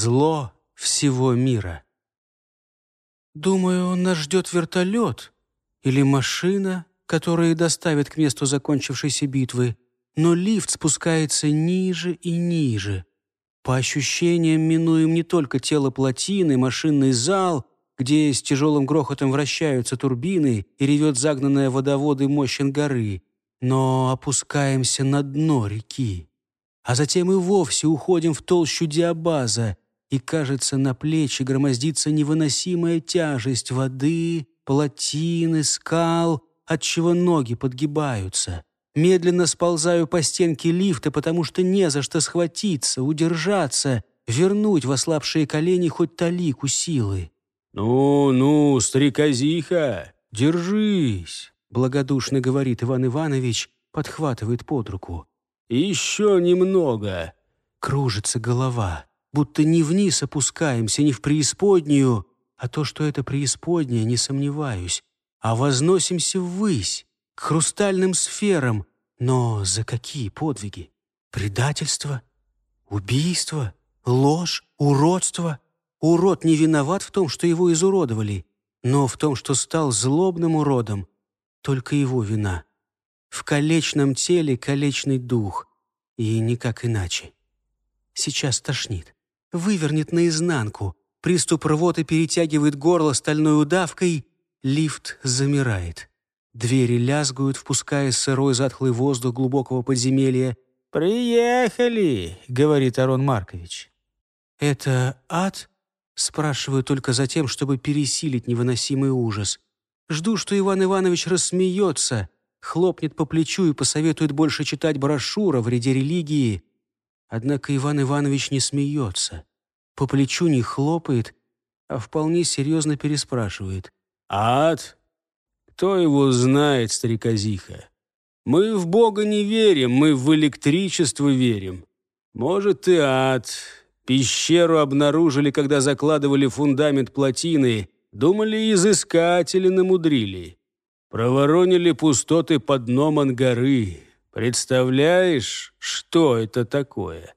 зло всего мира. Думаю, нас ждет вертолет или машина, которая доставит к месту закончившейся битвы, но лифт спускается ниже и ниже. По ощущениям минуем не только тело плотины, машинный зал, где с тяжелым грохотом вращаются турбины и ревет загнанная водоводы мощен горы, но опускаемся на дно реки. А затем и вовсе уходим в толщу диабаза, и, кажется, на плечи громоздится невыносимая тяжесть воды, плотины, скал, отчего ноги подгибаются. Медленно сползаю по стенке лифта, потому что не за что схватиться, удержаться, вернуть в ослабшие колени хоть талику силы. «Ну, ну, стрекозиха, держись!» Благодушно говорит Иван Иванович, подхватывает под руку. «Еще немного!» Кружится голова, будто не вниз опускаемся, не в преисподнюю, а то, что это преисподняя, не сомневаюсь, а возносимся ввысь, к хрустальным сферам. Но за какие подвиги? Предательство? Убийство? Ложь? Уродство? Урод не виноват в том, что его изуродовали, но в том, что стал злобным уродом, только его вина. В колечном теле колечный дух, и никак иначе. Сейчас тошнит, вывернет наизнанку, приступ рвоты перетягивает горло стальной удавкой, лифт замирает. Двери лязгают, впуская сырой затхлый воздух глубокого подземелья. «Приехали!» — говорит Арон Маркович. «Это ад?» — спрашиваю только за тем, чтобы пересилить невыносимый ужас. Жду, что Иван Иванович рассмеется, хлопнет по плечу и посоветует больше читать брошюру о вреде религии. Однако Иван Иванович не смеется, по плечу не хлопает, а вполне серьезно переспрашивает. «Ад? Кто его знает, стариказиха? Мы в Бога не верим, мы в электричество верим. Может, и ад. Пещеру обнаружили, когда закладывали фундамент плотины, Думали, изыскатели намудрили. Проворонили пустоты под дном горы. Представляешь, что это такое?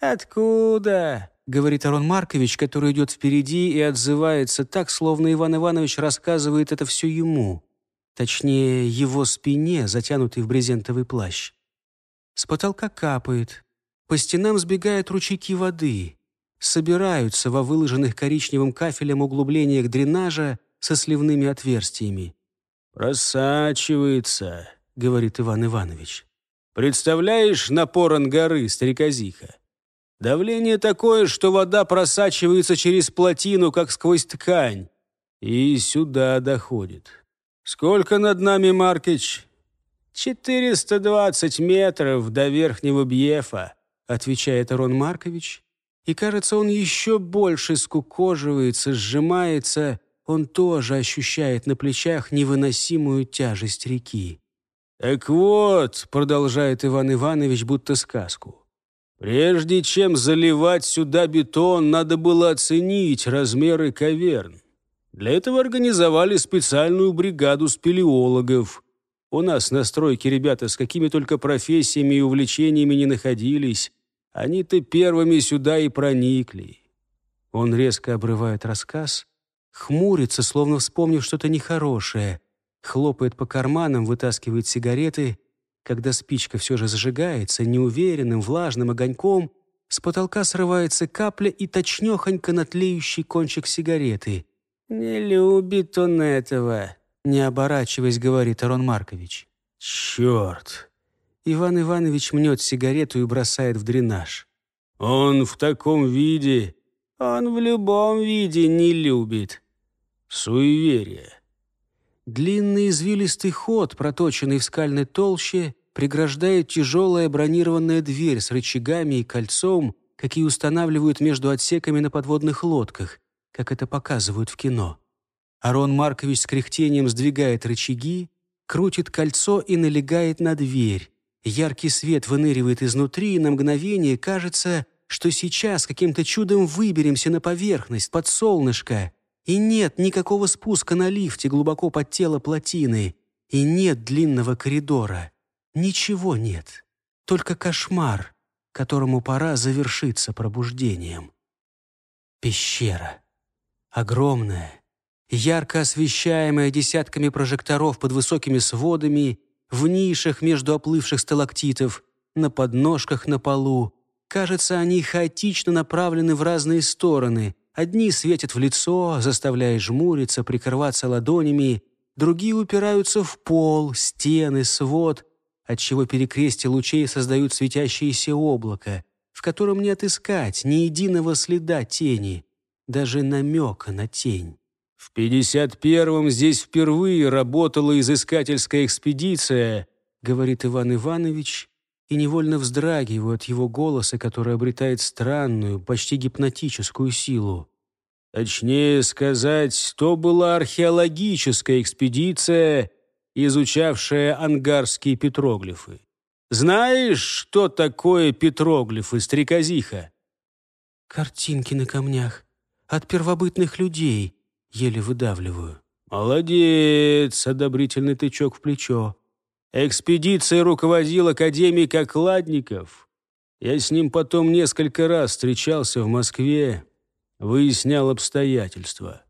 «Откуда?» — говорит Арон Маркович, который идет впереди и отзывается так, словно Иван Иванович рассказывает это все ему. Точнее, его спине, затянутый в брезентовый плащ. С потолка капает. По стенам сбегают ручейки воды собираются во выложенных коричневым кафелем углублениях дренажа со сливными отверстиями. «Просачивается», — говорит Иван Иванович. «Представляешь напор ангары, стариказиха? Давление такое, что вода просачивается через плотину, как сквозь ткань, и сюда доходит. Сколько над нами, Маркич?» «420 метров до верхнего Бьефа», — отвечает Арон Маркович и, кажется, он еще больше скукоживается, сжимается, он тоже ощущает на плечах невыносимую тяжесть реки. «Так вот», — продолжает Иван Иванович, будто сказку, «прежде чем заливать сюда бетон, надо было оценить размеры каверн. Для этого организовали специальную бригаду спелеологов. У нас на стройке ребята с какими только профессиями и увлечениями не находились». Они-то первыми сюда и проникли». Он резко обрывает рассказ, хмурится, словно вспомнив что-то нехорошее, хлопает по карманам, вытаскивает сигареты. Когда спичка все же зажигается, неуверенным, влажным огоньком, с потолка срывается капля и точнёхонько на тлеющий кончик сигареты. «Не любит он этого», — не оборачиваясь, говорит Арон Маркович. «Черт!» Иван Иванович мнет сигарету и бросает в дренаж. «Он в таком виде, он в любом виде не любит». Суеверие. Длинный извилистый ход, проточенный в скальной толще, преграждает тяжелая бронированная дверь с рычагами и кольцом, какие устанавливают между отсеками на подводных лодках, как это показывают в кино. Арон Маркович с кряхтением сдвигает рычаги, крутит кольцо и налегает на дверь. Яркий свет выныривает изнутри, и на мгновение кажется, что сейчас каким-то чудом выберемся на поверхность, под солнышко. И нет никакого спуска на лифте глубоко под тело плотины. И нет длинного коридора. Ничего нет. Только кошмар, которому пора завершиться пробуждением. Пещера. Огромная, ярко освещаемая десятками прожекторов под высокими сводами, в нишах между оплывших сталактитов, на подножках на полу. Кажется, они хаотично направлены в разные стороны. Одни светят в лицо, заставляя жмуриться, прикрываться ладонями, другие упираются в пол, стены, свод, отчего перекрестие лучей создают светящееся облако, в котором не отыскать ни единого следа тени, даже намека на тень. В 51-м здесь впервые работала изыскательская экспедиция, говорит Иван Иванович, и невольно вздрагиваю от его голоса, который обретает странную, почти гипнотическую силу. Точнее сказать, то была археологическая экспедиция, изучавшая ангарские петроглифы. Знаешь, что такое петроглифы, стрекозиха? Картинки на камнях. От первобытных людей. Еле выдавливаю. Молодец, одобрительный тычок в плечо. Экспедицией руководил академик Окладников. Я с ним потом несколько раз встречался в Москве, выяснял обстоятельства.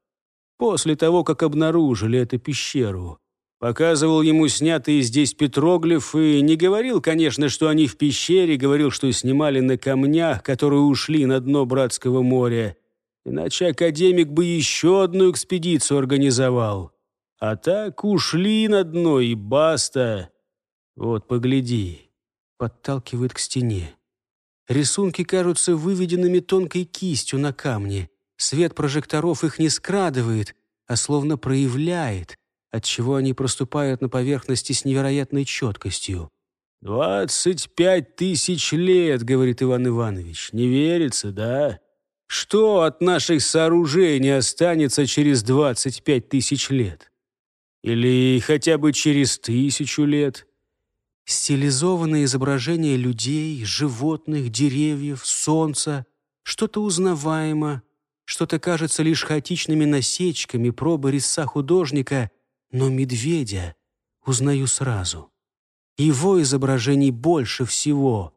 После того, как обнаружили эту пещеру, показывал ему снятые здесь петроглифы, не говорил, конечно, что они в пещере, говорил, что снимали на камнях, которые ушли на дно Братского моря. Иначе академик бы еще одну экспедицию организовал. А так ушли на дно и баста. «Вот, погляди», — подталкивает к стене. Рисунки кажутся выведенными тонкой кистью на камне. Свет прожекторов их не скрадывает, а словно проявляет, отчего они проступают на поверхности с невероятной четкостью. «Двадцать пять тысяч лет», — говорит Иван Иванович. «Не верится, да? Что от наших сооружений останется через двадцать пять тысяч лет? Или хотя бы через тысячу лет?» Стилизованные изображения людей, животных, деревьев, солнца, что-то узнаваемо, что-то кажется лишь хаотичными насечками пробы резца художника, но медведя узнаю сразу. Его изображений больше всего.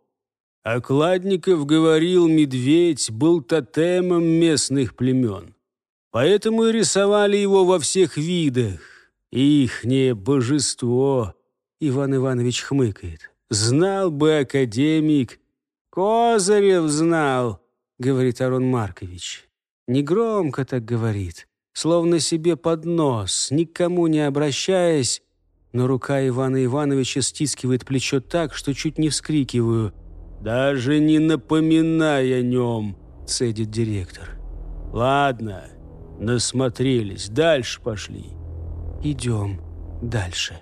Окладников говорил, медведь был тотемом местных племен. Поэтому и рисовали его во всех видах. Ихнее божество — Иван Иванович хмыкает. «Знал бы академик». «Козырев знал», — говорит Арон Маркович. Негромко так говорит, словно себе под нос, никому не обращаясь, но рука Ивана Ивановича стискивает плечо так, что чуть не вскрикиваю. «Даже не напоминай о нем», — цедит директор. «Ладно, насмотрелись, дальше пошли». «Идем дальше».